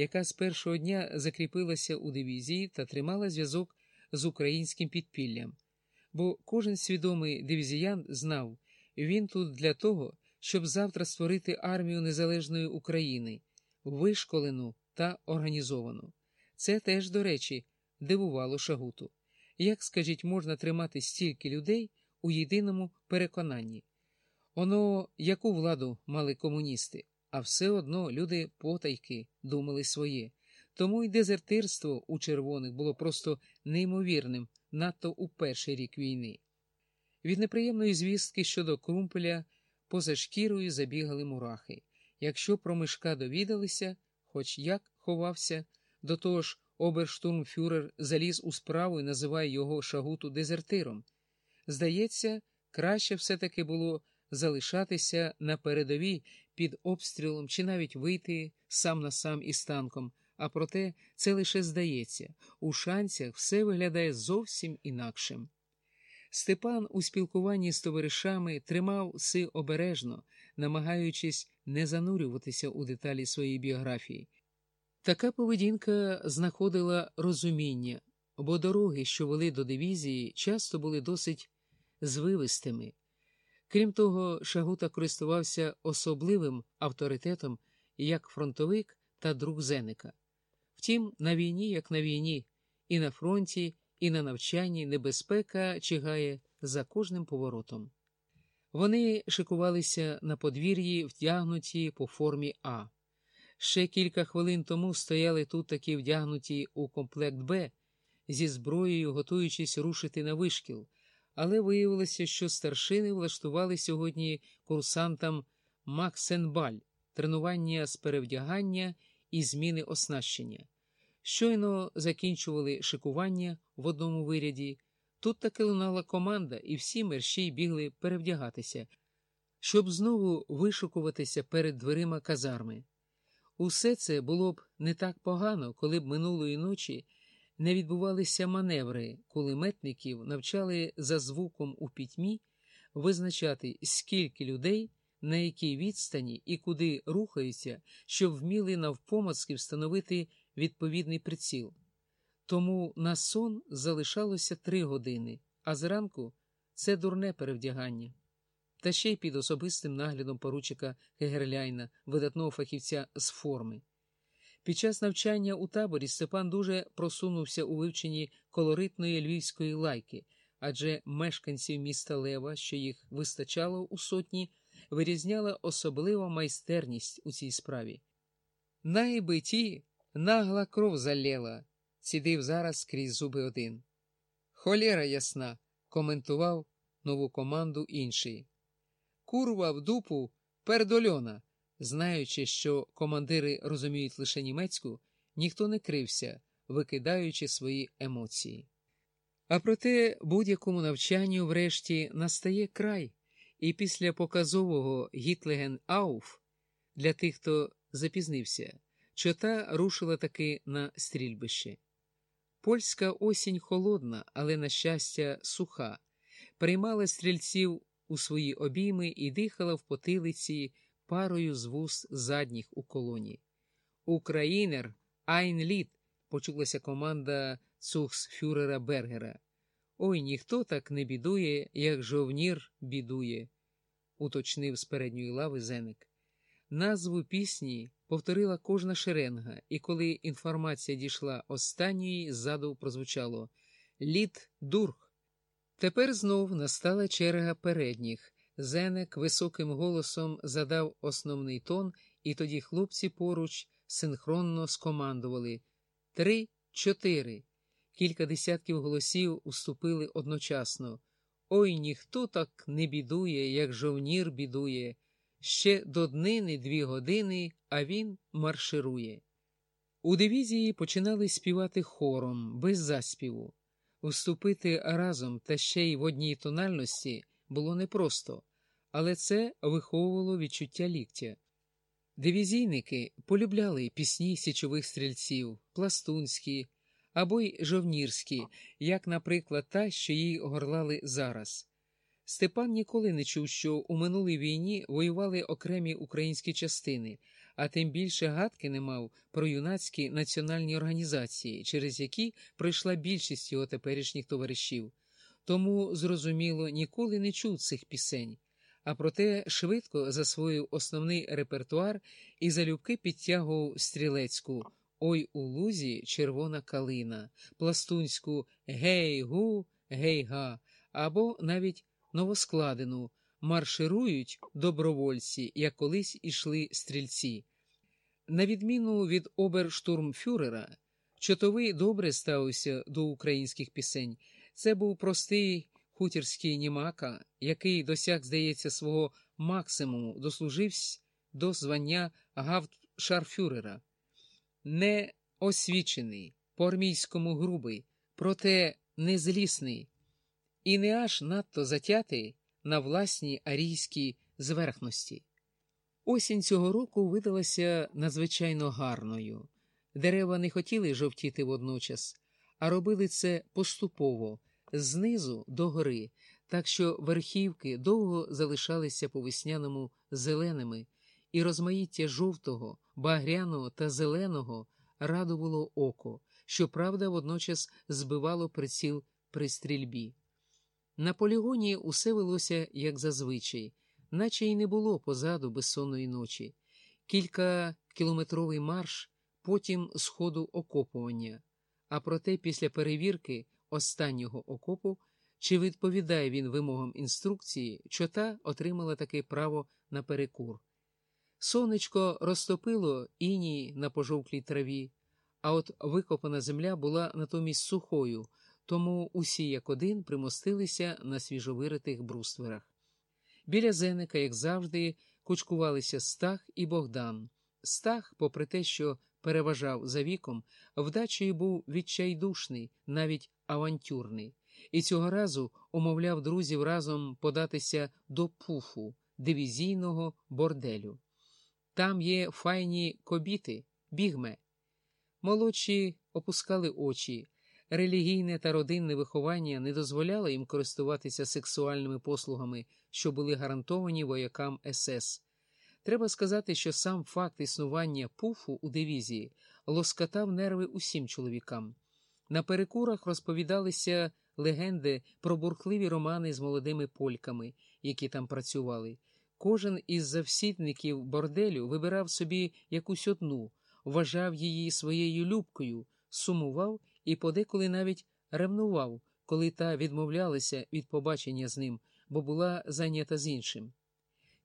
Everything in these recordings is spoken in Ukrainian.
яка з першого дня закріпилася у дивізії та тримала зв'язок з українським підпіллям. Бо кожен свідомий дивізіян знав, він тут для того, щоб завтра створити армію незалежної України, вишколену та організовану. Це теж, до речі, дивувало Шагуту. Як, скажіть, можна тримати стільки людей у єдиному переконанні? Оно яку владу мали комуністи, а все одно люди потайки думали своє. Тому й дезертирство у червоних було просто неймовірним надто у перший рік війни. Від неприємної звістки щодо крумпеля поза шкірою забігали мурахи. Якщо про мишка довідалися, хоч як ховався, до того ж оберштурмфюрер заліз у справу і називає його шагуту дезертиром. Здається, краще все-таки було залишатися на передовій під обстрілом чи навіть вийти сам на сам із танком, а проте це лише здається, у шанцях все виглядає зовсім інакшим. Степан у спілкуванні з товаришами тримав си обережно, намагаючись не занурюватися у деталі своєї біографії. Така поведінка знаходила розуміння, бо дороги, що вели до дивізії, часто були досить звивистими. Крім того, Шагута користувався особливим авторитетом як фронтовик та друг Зеника. Втім, на війні, як на війні, і на фронті, і на навчанні небезпека чигає за кожним поворотом. Вони шикувалися на подвір'ї, вдягнуті по формі А. Ще кілька хвилин тому стояли тут такі вдягнуті у комплект Б зі зброєю, готуючись рушити на вишкіл, але виявилося, що старшини влаштували сьогодні курсантам Максенбаль, тренування з перевдягання і зміни оснащення. Щойно закінчували шикування в одному виряді. Тут таки лунала команда, і всі мерщій бігли перевдягатися, щоб знову вишукуватися перед дверима казарми. Усе це було б не так погано, коли б минулої ночі не відбувалися маневри, кулеметників навчали за звуком у пітьмі визначати, скільки людей, на якій відстані і куди рухаються, щоб вміли навпомацки встановити відповідний приціл. Тому на сон залишалося три години, а зранку це дурне перевдягання. Та ще й під особистим наглядом поручика Гегерляйна, видатного фахівця з форми. Під час навчання у таборі Степан дуже просунувся у вивченні колоритної львівської лайки, адже мешканців міста Лева, що їх вистачало у сотні, вирізняла особлива майстерність у цій справі. Найбиті нагла кров залєла, цідив зараз крізь зуби один. Холєра ясна, коментував нову команду інший. Курва в дупу пердольона. Знаючи, що командири розуміють лише німецьку, ніхто не крився, викидаючи свої емоції. А проте будь-якому навчанню врешті настає край, і після показового Гітлеген Ауф для тих, хто запізнився, чота рушила таки на стрільбище. Польська осінь холодна, але, на щастя, суха, приймала стрільців у свої обійми і дихала в потилиці парою з вуст задніх у колоні. Українер Айнліт, почулася команда цухсфюрера Бергера. Ой ніхто так не бідує, як жовнір бідує, уточнив з передньої лави Зеник. Назву пісні повторила кожна шеренга, і коли інформація дійшла останньої, ззаду прозвучало Літ дург. Тепер знов настала черга передніх. Зенек високим голосом задав основний тон, і тоді хлопці поруч синхронно скомандували Три, чотири. Кілька десятків голосів уступили одночасно. Ой ніхто так не бідує, як жовнір бідує. Ще до днини дві години, а він марширує. У дивізії починали співати хором, без заспіву. Вступити разом та ще й в одній тональності було непросто, але це виховувало відчуття ліктя. Дивізійники полюбляли пісні січових стрільців, пластунські або й жовнірські, як, наприклад, та, що її горлали зараз. Степан ніколи не чув, що у минулій війні воювали окремі українські частини, а тим більше гадки не мав про юнацькі національні організації, через які пройшла більшість його теперішніх товаришів. Тому, зрозуміло, ніколи не чув цих пісень, а проте швидко засвоїв основний репертуар і залюбки підтягував стрілецьку Ой у лузі червона калина, пластунську Гей гу, гей га або навіть новоскладену марширують добровольці, як колись ішли стрільці. На відміну від оберштурмфюрера, чотовий добре ставився до українських пісень. Це був простий хутірський німака, який досяг, здається, свого максимуму, дослужився до звання гавтшарфюрера. Не освічений, по армійському грубий, проте незлісний і не аж надто затятий на власній арійській зверхності. Осінь цього року видалася надзвичайно гарною. Дерева не хотіли жовтіти водночас, а робили це поступово, знизу до гори, так що верхівки довго залишалися по весняному зеленими, і розмаїття жовтого, багряного та зеленого радувало око, що правда водночас збивало приціл при стрільбі. На полігоні усе велося, як зазвичай, наче й не було позаду безсонної ночі, кілька кілометровий марш, потім сходу окопування. А проте, після перевірки останнього окопу, чи відповідає він вимогам інструкції, чота отримала таке право на перекур. Сонечко розтопило іній на пожовклій траві, а от викопана земля була натомість сухою тому усі як один примостилися на свіжовиритих брустверах. Біля зеника, як завжди, кучкувалися Стах і Богдан. Стах, попри те, що переважав за віком, вдачею був відчайдушний, навіть авантюрний, і цього разу умовляв друзів разом податися до пуфу, дивізійного борделю. Там є файні кобіти, бігме. Молодші опускали очі. Релігійне та родинне виховання не дозволяло їм користуватися сексуальними послугами, що були гарантовані воякам СС. Треба сказати, що сам факт існування пуфу у дивізії лоскатав нерви усім чоловікам. На перекурах розповідалися легенди про бурхливі романи з молодими польками, які там працювали. Кожен із завсідників борделю вибирав собі якусь одну, вважав її своєю любкою, сумував і подеколи навіть ревнував, коли та відмовлялася від побачення з ним, бо була зайнята з іншим.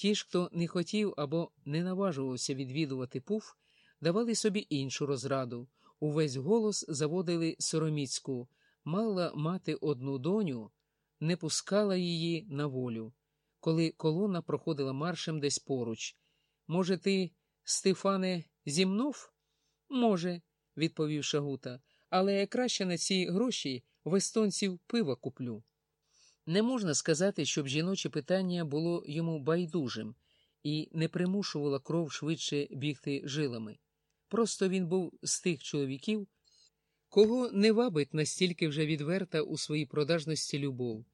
Ті ж, хто не хотів або не наважувався відвідувати пуф, давали собі іншу розраду, увесь голос заводили сороміцьку, мала мати одну доню, не пускала її на волю. Коли колона проходила маршем десь поруч. Може, ти, Стефане, зімнув? Може, відповів Шагута але я краще на ці гроші в естонців пива куплю. Не можна сказати, щоб жіноче питання було йому байдужим і не примушувало кров швидше бігти жилами. Просто він був з тих чоловіків, кого не вабить настільки вже відверта у своїй продажності любов.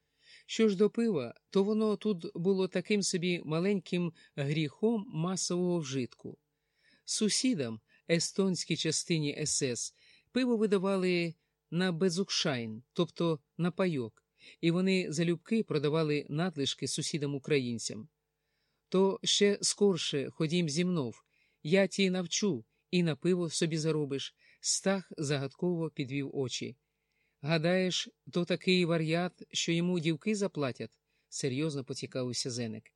Що ж до пива, то воно тут було таким собі маленьким гріхом масового вжитку. Сусідам, естонській частині СС, Пиво видавали на безукшайн, тобто на пайок, і вони залюбки продавали надлишки сусідам українцям. То ще скорше ходім зі мнов, я ті навчу і на пиво собі заробиш. Стах загадково підвів очі. Гадаєш, то такий вар'ят, що йому дівки заплатять? серйозно поцікавився Зеник.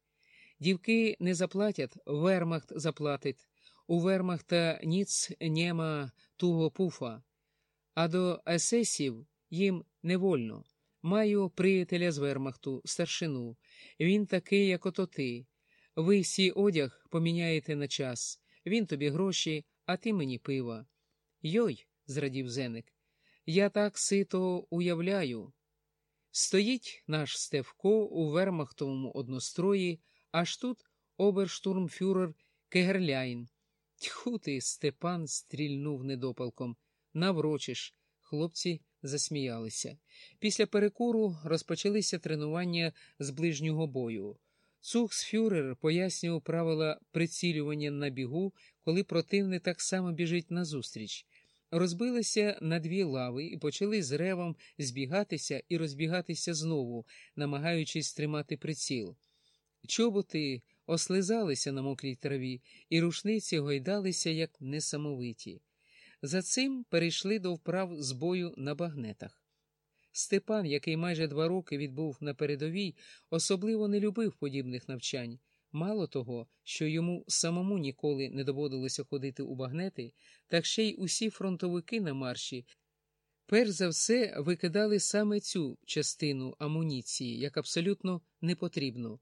Дівки не заплатять, вермахт заплатить. У вермахта ніц нема туго пуфа а до есесів їм не вольно. Маю приятеля з вермахту, старшину. Він такий, як ото ти. Ви всі одяг поміняєте на час. Він тобі гроші, а ти мені пива. Йой, зрадів зеник, я так сито уявляю. Стоїть наш Стевко у вермахтовому однострої, аж тут оберштурмфюрер Кегерляйн. Тьху ти, Степан стрільнув недопалком наврочиш. Хлопці засміялися. Після перекуру розпочалися тренування з ближнього бою. Цухсфюрер пояснював правила прицілювання на бігу, коли противник так само біжить назустріч. Розбилися на дві лави і почали з ревом збігатися і розбігатися знову, намагаючись тримати приціл. Чоботи ослизалися на мокрій траві, і рушниці гойдалися, як несамовиті. За цим перейшли до вправ з бою на багнетах. Степан, який майже два роки відбув на передовій, особливо не любив подібних навчань. Мало того, що йому самому ніколи не доводилося ходити у багнети, так ще й усі фронтовики на марші, перш за все викидали саме цю частину амуніції як абсолютно непотрібну,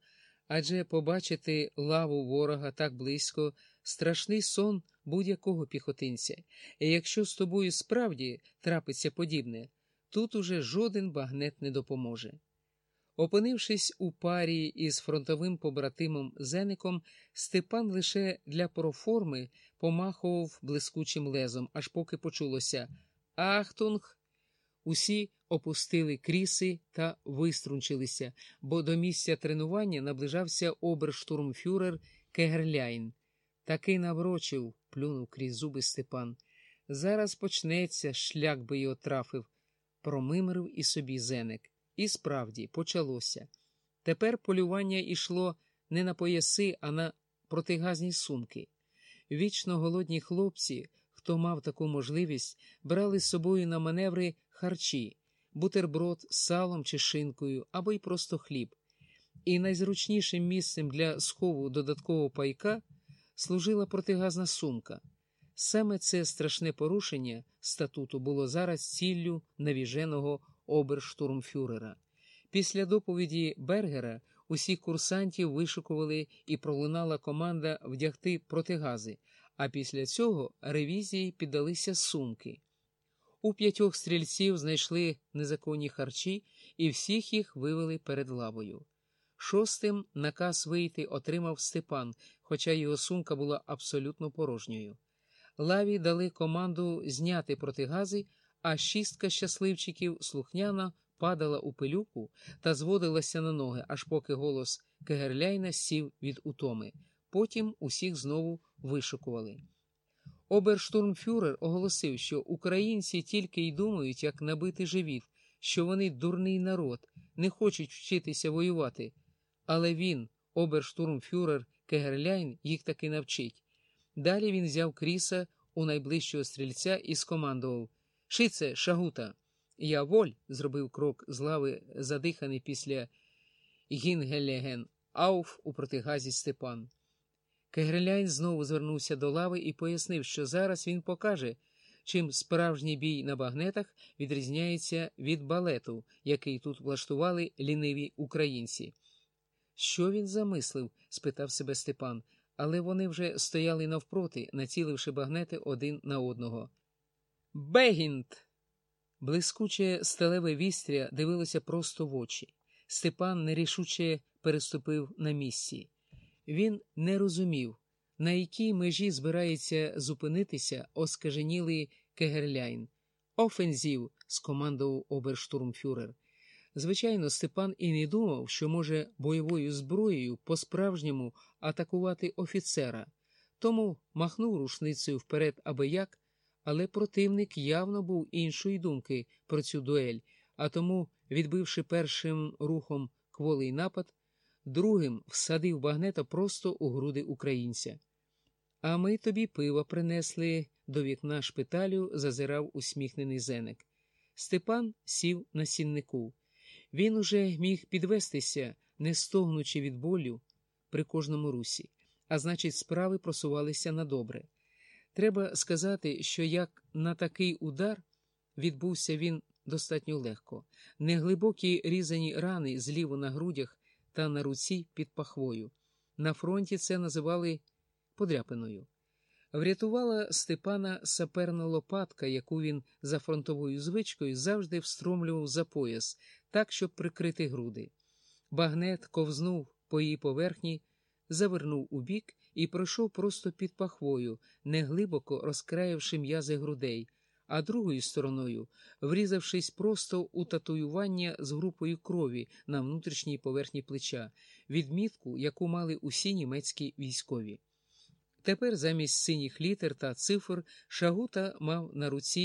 адже побачити лаву ворога так близько страшний сон будь-якого піхотинця, і якщо з тобою справді трапиться подібне, тут уже жоден багнет не допоможе. Опинившись у парі із фронтовим побратимом Зеником, Степан лише для проформи помахував блискучим лезом, аж поки почулося Ахтунг. Усі опустили кріси та виструнчилися, бо до місця тренування наближався оберштурмфюрер Кегерляйн. Таки наврочив, плюнув крізь зуби Степан. Зараз почнеться, шлях би його трафив, промимрив і собі зеник. І справді почалося. Тепер полювання йшло не на пояси, а на протигазні сумки. Вічно голодні хлопці, хто мав таку можливість, брали з собою на маневри харчі, бутерброд з салом чи шинкою або й просто хліб. І найзручнішим місцем для схову додаткового пайка служила протигазна сумка. Саме це страшне порушення статуту було зараз ціллю навіженого оберштурмфюрера. Після доповіді Бергера усіх курсантів вишукували і пролунала команда вдягти протигази, а після цього ревізії піддалися сумки. У п'ятьох стрільців знайшли незаконні харчі і всіх їх вивели перед лавою. Шостим наказ вийти отримав Степан, хоча його сумка була абсолютно порожньою. Лаві дали команду зняти протигази, а шістка щасливчиків слухняно падала у пилюку та зводилася на ноги, аж поки голос Кегерляйна сів від утоми. Потім усіх знову вишукували. Оберштурмфюрер оголосив, що українці тільки й думають, як набити живіт, що вони дурний народ, не хочуть вчитися воювати. Але він, оберштурмфюрер Кегерляйн, їх таки навчить. Далі він взяв кріса у найближчого стрільця і скомандував Шице, шагута. Я воль, зробив крок з лави, задиханий після Гінгелеген, ауф у протигазі Степан. Кегреляйн знову звернувся до лави і пояснив, що зараз він покаже, чим справжній бій на багнетах відрізняється від балету, який тут влаштували ліниві українці. Що він замислив? спитав себе Степан, але вони вже стояли навпроти, націливши багнети один на одного. Бегінт! Блискуче сталеве вістря дивилося просто в очі. Степан нерішуче переступив на місці. Він не розумів, на якій межі збирається зупинитися оскаженілий Кегерляйн. Офензів, скомандував оберштурмфюрер. Звичайно, Степан і не думав, що може бойовою зброєю по-справжньому атакувати офіцера, тому махнув рушницею вперед аби як, але противник явно був іншої думки про цю дуель, а тому, відбивши першим рухом кволий напад, другим всадив багнета просто у груди українця. А ми тобі пива принесли до вікна шпиталю, зазирав усміхнений зенек. Степан сів на сіннику. Він уже міг підвестися, не стогнучи від болю при кожному русі, а значить, справи просувалися на добре. Треба сказати, що як на такий удар відбувся він достатньо легко, неглибокі різані рани зліво на грудях та на руці під пахвою. На фронті це називали подряпиною. Врятувала Степана саперна лопатка, яку він за фронтовою звичкою завжди встромлював за пояс, так, щоб прикрити груди. Багнет ковзнув по її поверхні, завернув у бік і пройшов просто під пахвою, неглибоко розкраївши м'язи грудей, а другою стороною, врізавшись просто у татуювання з групою крові на внутрішній поверхні плеча, відмітку, яку мали усі німецькі військові. Тепер замість синіх літер та цифр Шагута мав на руці